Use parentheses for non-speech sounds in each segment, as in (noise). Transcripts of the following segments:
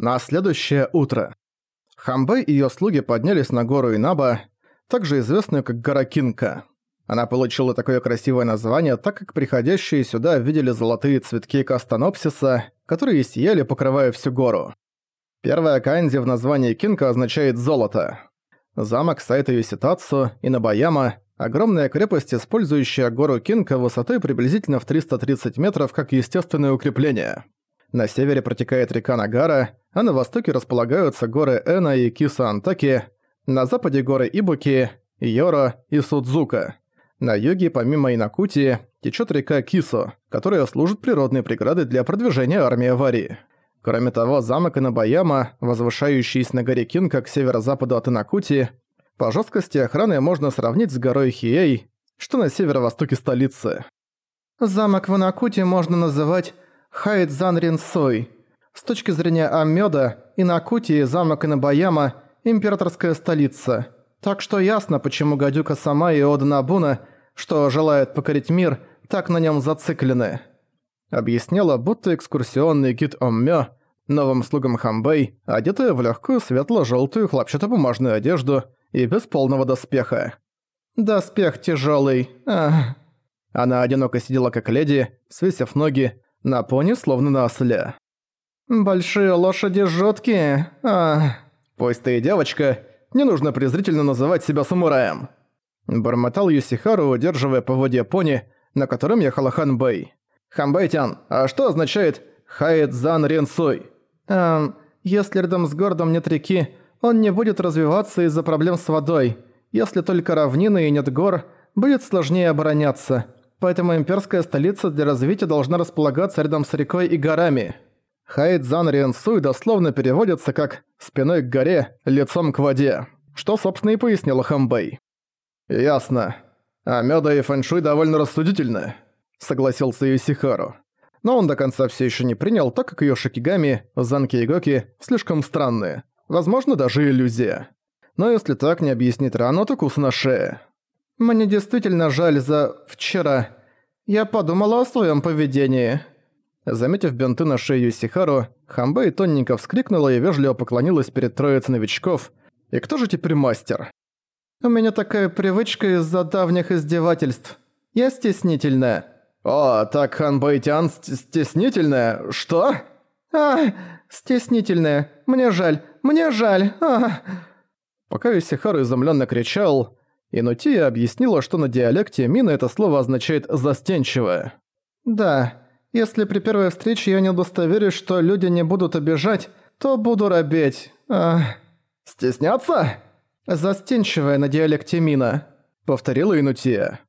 На следующее утро. Хамбэй и её слуги поднялись на гору Инаба, также известную как гора Кинка. Она получила такое красивое название, так как приходящие сюда видели золотые цветки кастанопсиса, которые сияли, покрывая всю гору. Первая канзи в названии Кинка означает «золото». Замок Сайта Юситацу и Набаяма – огромная крепость, использующая гору Кинка высотой приблизительно в 330 метров как естественное укрепление. На севере протекает река Нагара, а на востоке располагаются горы Эна и Киса-Антаки, на западе горы Ибуки, Йоро и Судзука. На юге, помимо Инакути, течет река Кисо, которая служит природной преградой для продвижения армии Аварии. Кроме того, замок Инабаяма, возвышающийся на горе Кинка к северо-западу от Инакути, по жесткости охраны можно сравнить с горой Хиэй, что на северо-востоке столицы. Замок в Инакути можно называть Хайдзан Ринсой. С точки зрения Аммёда, Инакути, замок Инабаяма – императорская столица. Так что ясно, почему гадюка сама и Ода Набуна, что желает покорить мир, так на нем зациклены. Объясняла, будто экскурсионный гид Оммё, новым слугам Хамбэй, одетая в легкую светло-желтую хлопчатобумажную одежду и без полного доспеха. «Доспех тяжелый. Ах». Она одиноко сидела как леди, свесив ноги, на пони словно на осле. «Большие лошади жуткие. А, пусть ты и девочка, не нужно презрительно называть себя самураем». Бормотал Юсихару, удерживая поводья пони, на котором ехала Ханбэй. «Ханбэйтян, а что означает Хаэдзан Ренсуй?» «Эм, если рядом с городом нет реки, он не будет развиваться из-за проблем с водой. Если только равнины и нет гор, будет сложнее обороняться поэтому имперская столица для развития должна располагаться рядом с рекой и горами. Хайдзан Риенсуй дословно переводится как «спиной к горе, лицом к воде», что, собственно, и пояснила Хамбэй. «Ясно. А Мёда и Фэншуй довольно рассудительны», — согласился Юсихару. Но он до конца все еще не принял, так как ее шикигами, занки и гоки слишком странные. Возможно, даже иллюзия. Но если так не объяснить рано, то кус на шее. Мне действительно жаль за вчера. Я подумала о своем поведении». Заметив бинты на шею Сихару, Хамбэй тоненько вскрикнула и вежливо поклонилась перед троицей новичков. «И кто же теперь мастер?» «У меня такая привычка из-за давних издевательств. Я стеснительная». «О, так Ханбэйтян стеснительная? Что?» «А, стеснительная. Мне жаль. Мне жаль. А». Пока Юсихару изумленно кричал, Инутия объяснила, что на диалекте «мина» это слово означает «застенчивая». «Да, если при первой встрече я не удостоверюсь, что люди не будут обижать, то буду робеть. А... Стесняться?» «Застенчивая на диалекте «мина», — повторила Инутия.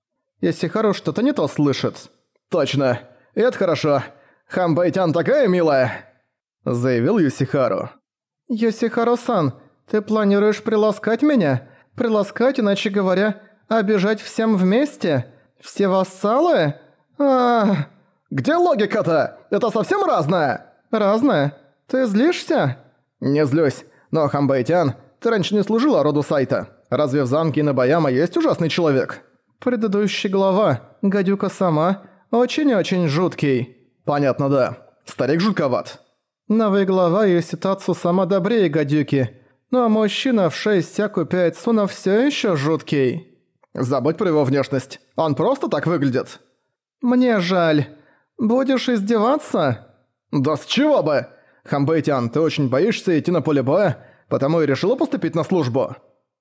«Исихару что-то не то слышит». «Точно. Это хорошо. Хамбайтян такая милая!» — заявил Юсихару. «Юсихару-сан, ты планируешь приласкать меня?» Приласкать, иначе говоря, обижать всем вместе? Все вассалы? А, Где логика-то? Это совсем разное? Разное? Ты злишься? Не злюсь. Но, Хамбайтян, ты раньше не служила роду сайта. Разве в замке Набаяма есть ужасный человек? Предыдущая глава. Гадюка сама. Очень-очень жуткий. Понятно, да. Старик жутковат. Новая глава и ситуацию сама добрее гадюки. Ну а мужчина в 6 сяку 5 суна все еще жуткий. Забудь про его внешность. Он просто так выглядит. Мне жаль. Будешь издеваться? Да с чего бы? Хамбэйтян, ты очень боишься идти на поле боя, потому и решила поступить на службу.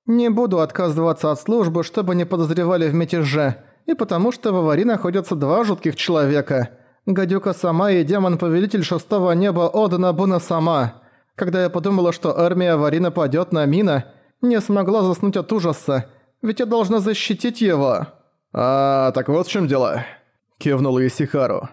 Не буду отказываться от службы, чтобы не подозревали в мятеже, и потому что в аварии находятся два жутких человека. Гадюка сама и демон-повелитель шестого неба Одана Буна сама. Когда я подумала, что армия Авари нападёт на Мина, не смогла заснуть от ужаса, ведь я должна защитить его». «А, так вот в чем дело», — кивнул Исихару.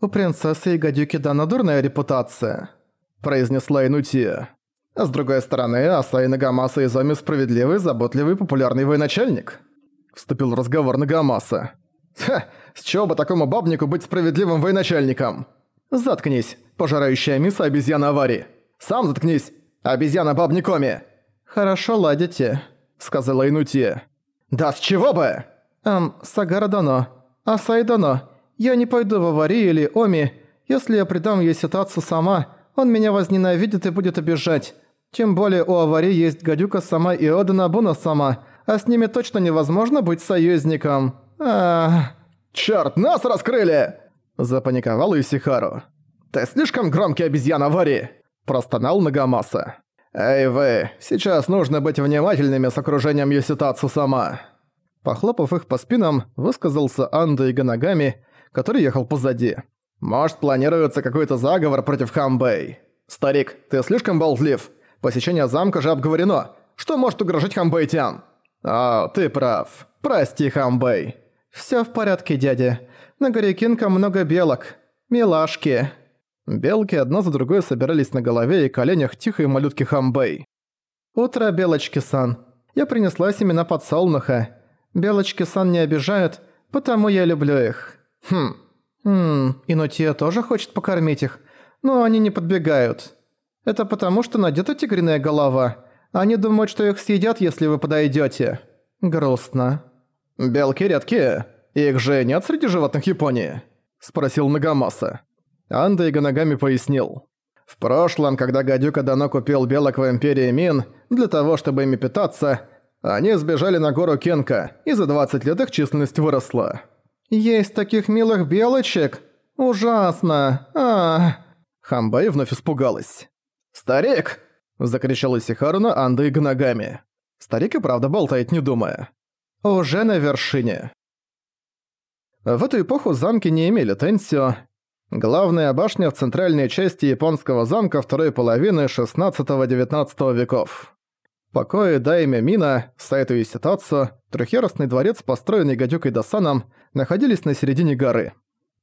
«У принцессы и гадюки дана дурная репутация», — произнесла Инутия. «А с другой стороны, Асай Нагамаса Изоми справедливый, заботливый, популярный военачальник», — вступил в разговор Нагамаса. «Ха, с чего бы такому бабнику быть справедливым военачальником?» «Заткнись, пожирающая миса обезьяна Авари!» Сам заткнись, обезьяна Бабникоми!» «Хорошо ладите», — сказала Инутия. «Да с чего бы?» «Эм, Сагара Дано, Асай Дано, я не пойду в аварию или Оми. Если я придам ей ситуацию сама, Он меня возненавидит и будет обижать. Тем более у Авари есть гадюка сама и Одена Буна сама, а с ними точно невозможно быть союзником. А, Чёрт, нас раскрыли!» Запаниковал Исихару. «Ты слишком громкий обезьяна Авари!» Простонал Нагамаса. «Эй вы, сейчас нужно быть внимательными с окружением Юситацу сама!» Похлопав их по спинам, высказался Анда и Ганагами, который ехал позади. «Может, планируется какой-то заговор против Хамбэй? Старик, ты слишком болтлив. Посещение замка же обговорено. Что может угрожать Хамбэйтян?» «А, ты прав. Прости, Хамбэй». «Всё в порядке, дядя. На горе Кинка много белок. Милашки». Белки одна за другой собирались на голове и коленях тихой малютки Хамбэй. «Утро, Белочки-сан. Я принесла семена подсолнуха. Белочки-сан не обижают, потому я люблю их». «Хм». «Хм, и Нутия тоже хочет покормить их, но они не подбегают. Это потому, что надета тигриная голова. Они думают, что их съедят, если вы подойдете. Грустно». «Белки редкие. Их же нет среди животных Японии?» – спросил Нагамаса. Анда и Ганагами пояснил. В прошлом, когда гадюка давно купил белок в Империи Мин для того, чтобы ими питаться, они сбежали на гору Кенка, и за 20 лет их численность выросла. «Есть таких милых белочек? Ужасно! а Хамбай вновь испугалась. «Старик!» – закричал Исихару на Анда и. Старик и правда болтает, не думая. Уже на вершине. В эту эпоху замки не имели Тенсио, Главная башня в центральной части японского замка второй половины 16-19 веков. Покои Дайме Мина, Сайту Иситацу, трехъярусный дворец, построенный гадюкой Досаном, находились на середине горы.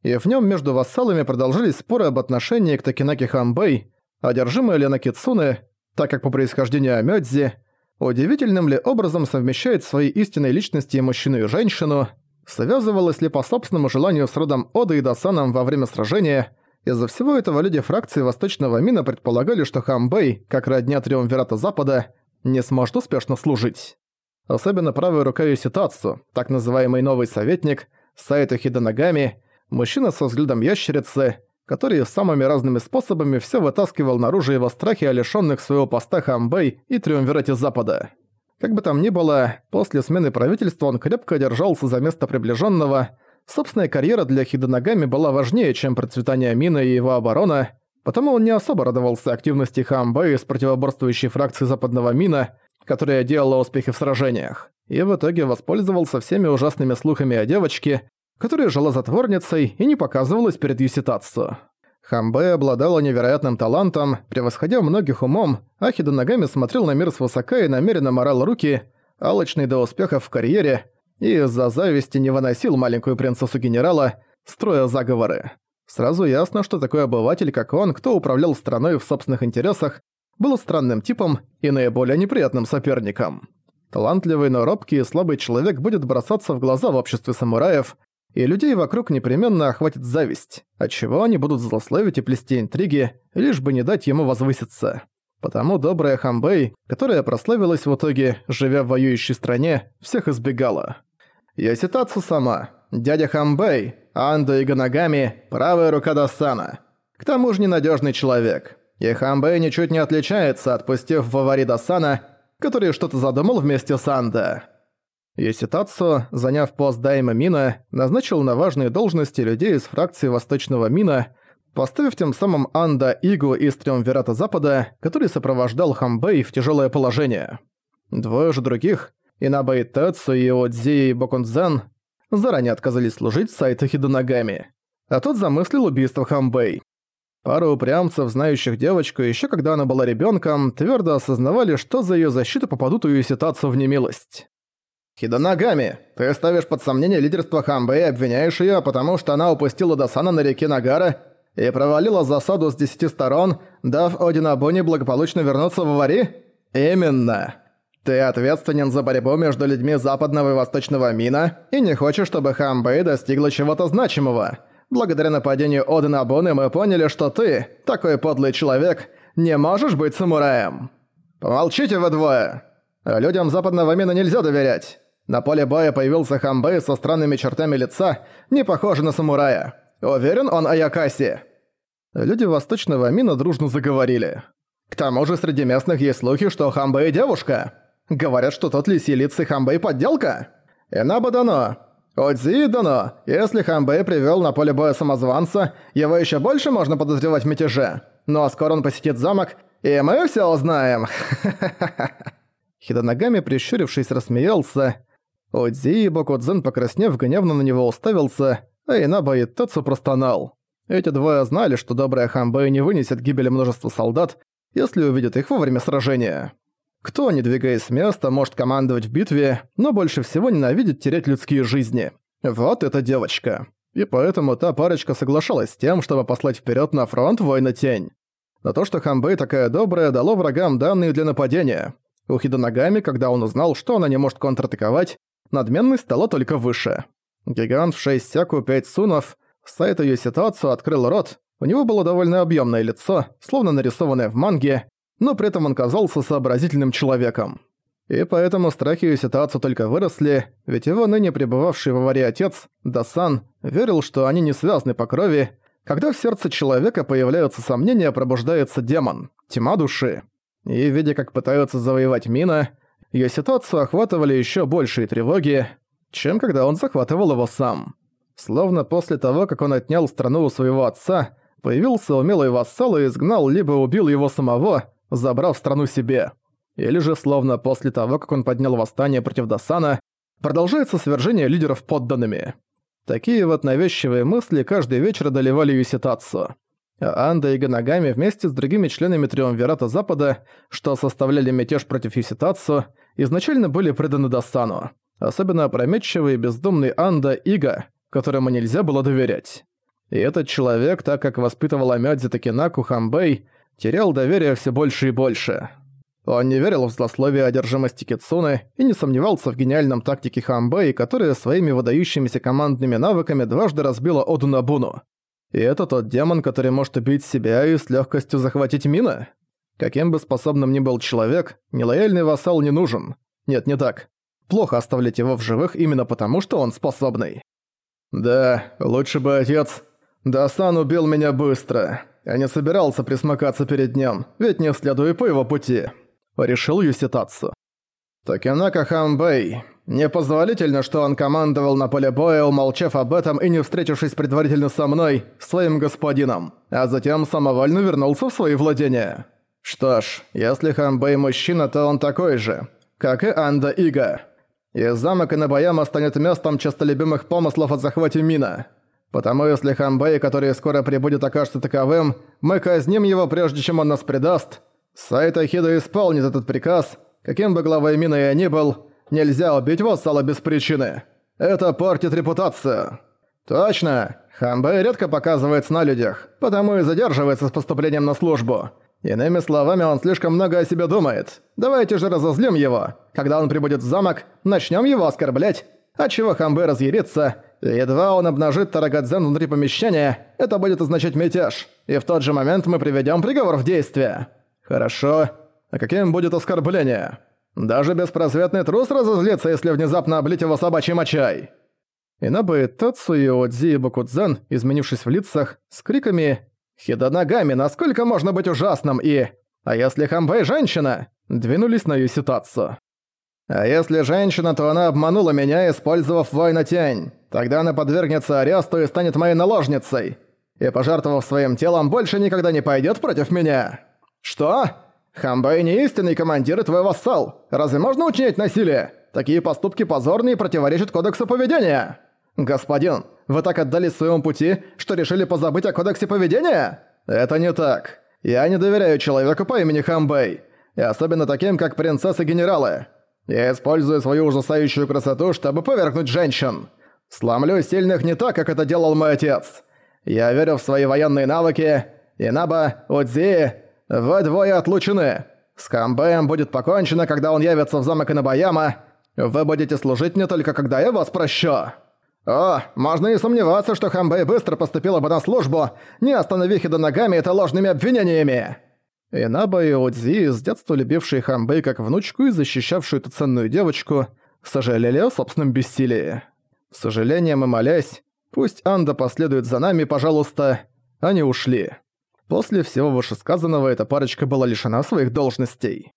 И в нем между вассалами продолжались споры об отношении к Токинаки Хамбэй, одержимой Лена Кицуны, так как по происхождению Амёдзи, удивительным ли образом совмещает свои истинные личности мужчину и женщину – связывалось ли по собственному желанию с родом Ода и Досаном во время сражения. Из-за всего этого люди фракции Восточного Мина предполагали, что Хамбэй, как родня Триумвирата Запада, не сможет успешно служить. Особенно правая рука Юситацу, так называемый новый советник, Сайто Хиданагами, мужчина со взглядом ящерицы, который самыми разными способами все вытаскивал наружу его страхи о лишённых своего поста Хамбэй и Триумвирате Запада. Как бы там ни было, после смены правительства он крепко держался за место приближенного. Собственная карьера для Хидонагами была важнее, чем процветание Мина и его оборона, потому он не особо радовался активности Хамбэ из противоборствующей фракции Западного Мина, которая делала успехи в сражениях, и в итоге воспользовался всеми ужасными слухами о девочке, которая жила затворницей и не показывалась перед Юситацу. Хамбэ обладала невероятным талантом, превосходя многих умом, а Хидонагами смотрел на мир свысока и намеренно морал руки, алочный до успехов в карьере, и из-за зависти не выносил маленькую принцессу генерала, строя заговоры. Сразу ясно, что такой обыватель, как он, кто управлял страной в собственных интересах, был странным типом и наиболее неприятным соперником. Талантливый, но робкий и слабый человек будет бросаться в глаза в обществе самураев, и людей вокруг непременно охватит зависть, отчего они будут злословить и плести интриги, лишь бы не дать ему возвыситься. Потому добрая Хамбэй, которая прославилась в итоге, живя в воюющей стране, всех избегала. Яситацу сама, дядя Хамбэй, Анда и Ганагами, правая рука Досана. К тому же ненадежный человек. И Хамбэй ничуть не отличается, отпустив в аварии Досана, который что-то задумал вместе с Анда. Йоситацу, заняв пост Дайма Мина, назначил на важные должности людей из фракции Восточного Мина, поставив тем самым Анда Игу из Триумвирата Запада, который сопровождал Хамбэй в тяжелое положение. Двое же других, Инабэй Тэцу и Одзи Бокунзен, заранее отказались служить Сайта Хидонагами, а тот замыслил убийство Хамбэй. Пару упрямцев, знающих девочку еще когда она была ребенком, твердо осознавали, что за ее защиту попадут у Юситацу в немилость. «Хидонагами, ты ставишь под сомнение лидерство Хамбэ и обвиняешь её, потому что она упустила Досана на реке Нагара и провалила засаду с десяти сторон, дав Одинабоне благополучно вернуться в Авари? Именно. Ты ответственен за борьбу между людьми западного и восточного Мина и не хочешь, чтобы Хамбэй достигла чего-то значимого. Благодаря нападению Одинабоны мы поняли, что ты, такой подлый человек, не можешь быть самураем. Помолчите вы двое. Людям западного Мина нельзя доверять. На поле боя появился Хамбэй со странными чертами лица, не похожий на самурая. Уверен, он Аякаси. Люди Восточного Мина дружно заговорили. К тому же среди местных есть слухи, что Хамбэй девушка. Говорят, что тот лисий Хамбэй подделка. Инаба дано. Одзи дано. Если Хамбэй привел на поле боя самозванца, его еще больше можно подозревать в мятеже. Но скоро он посетит замок, и мы все узнаем. (laughs) Хидонагами, прищурившись, рассмеялся. Одзи и Бокудзен, покраснев, гневно на него уставился, а Инаба и Тацу простонал. Эти двое знали, что добрая Хамбэй не вынесет гибели множества солдат, если увидит их во время сражения. Кто, не двигаясь с места, может командовать в битве, но больше всего ненавидит терять людские жизни? Вот эта девочка. И поэтому та парочка соглашалась с тем, чтобы послать вперед на фронт воина Тень. Но то, что Хамбэй такая добрая, дало врагам данные для нападения. У Хидонагами, когда он узнал, что она не может контратаковать, надменность стала только выше. Гигант в 6 сяку 5 сунов, сайт ее ситуацию открыл рот, у него было довольно объемное лицо, словно нарисованное в манге, но при этом он казался сообразительным человеком. И поэтому страхи и ситуацию только выросли, ведь его ныне пребывавший в аварии отец, Дасан, верил, что они не связаны по крови. Когда в сердце человека появляются сомнения, пробуждается демон, тьма души. И видя, как пытаются завоевать Мина, ее ситуацию охватывали еще большие тревоги, чем когда он захватывал его сам. Словно после того, как он отнял страну у своего отца, появился умелый вассал и изгнал либо убил его самого, забрав страну себе. Или же, словно после того, как он поднял восстание против Дасана, продолжается свержение лидеров подданными. Такие вот навязчивые мысли каждый вечер одолевали Юситацу. А Анда и Ганагами вместе с другими членами Триумвирата Запада, что составляли мятеж против Юситацу, изначально были преданы Дасану. Особенно опрометчивый и бездумный Анда Ига, которому нельзя было доверять. И этот человек, так как воспитывал Амёдзи Такинаку Хамбэй, терял доверие все больше и больше. Он не верил в злословие одержимости Кицуны и не сомневался в гениальном тактике Хамбэй, которая своими выдающимися командными навыками дважды разбила Оду Набуну. И это тот демон, который может убить себя и с легкостью захватить Мина? Каким бы способным ни был человек, нелояльный вассал не нужен. Нет, не так. Плохо оставлять его в живых именно потому, что он способный. Да, лучше бы отец... Дасан убил меня быстро. Я не собирался присмыкаться перед ним, ведь не следую по его пути. Решил Юситацу. Токенака Хамбэй. Непозволительно, что он командовал на поле боя, умолчав об этом и не встретившись предварительно со мной, своим господином, а затем самовольно вернулся в свои владения. Что ж, если Хамбэй мужчина, то он такой же, как и Анда Ига. И замок Инабаяма станет местом частолюбимых помыслов о захвате Мина. Потому если Хамбэй, который скоро прибудет, окажется таковым, мы казним его, прежде чем он нас предаст. Сайт Ахида исполнит этот приказ. Каким бы главой Мина я ни был, нельзя убить вассала без причины. Это портит репутацию. Точно. Хамбэй редко показывается на людях, потому и задерживается с поступлением на службу. Иными словами, он слишком много о себе думает. Давайте же разозлим его. Когда он прибудет в замок, начнем его оскорблять. Отчего Хамбэй разъярится Едва он обнажит Тарагадзен внутри помещения, это будет означать мятеж, и в тот же момент мы приведем приговор в действие. Хорошо. А каким будет оскорбление? Даже беспросветный трус разозлится, если внезапно облить его собачьей мочой. Инабы Тацу и Одзи и Бакудзен, изменившись в лицах, с криками «Хиданагами, насколько можно быть ужасным?» и «А если Хамбэй женщина?» двинулись на Юситацу. А если женщина, то она обманула меня, использовав война тень. Тогда она подвергнется аресту и станет моей наложницей. И, пожертвовав своим телом, больше никогда не пойдет против меня. Что? Хамбэй не истинный командир и твой вассал. Разве можно учинять насилие? Такие поступки позорные и противоречат кодексу поведения. Господин, вы так отдали своему пути, что решили позабыть о кодексе поведения? Это не так. Я не доверяю человеку по имени Хамбэй. И особенно таким, как принцессы-генералы. Я использую свою ужасающую красоту, чтобы повергнуть женщин. Сломлю сильных не так, как это делал мой отец. Я верю в свои военные навыки. Инаба, Удзи, вы двое отлучены. С Камбэем будет покончено, когда он явится в замок Инабаяма. Вы будете служить мне только когда я вас прощу. О, можно не сомневаться, что Хамбэй быстро поступила бы на службу, не остановив Хида ногами это ложными обвинениями. Инаба и Одзи, с детства любившие Хамбэй как внучку и защищавшую эту ценную девочку, сожалели о собственном бессилии. С сожалением и молясь, пусть Анда последует за нами, пожалуйста, они ушли. После всего вышесказанного эта парочка была лишена своих должностей.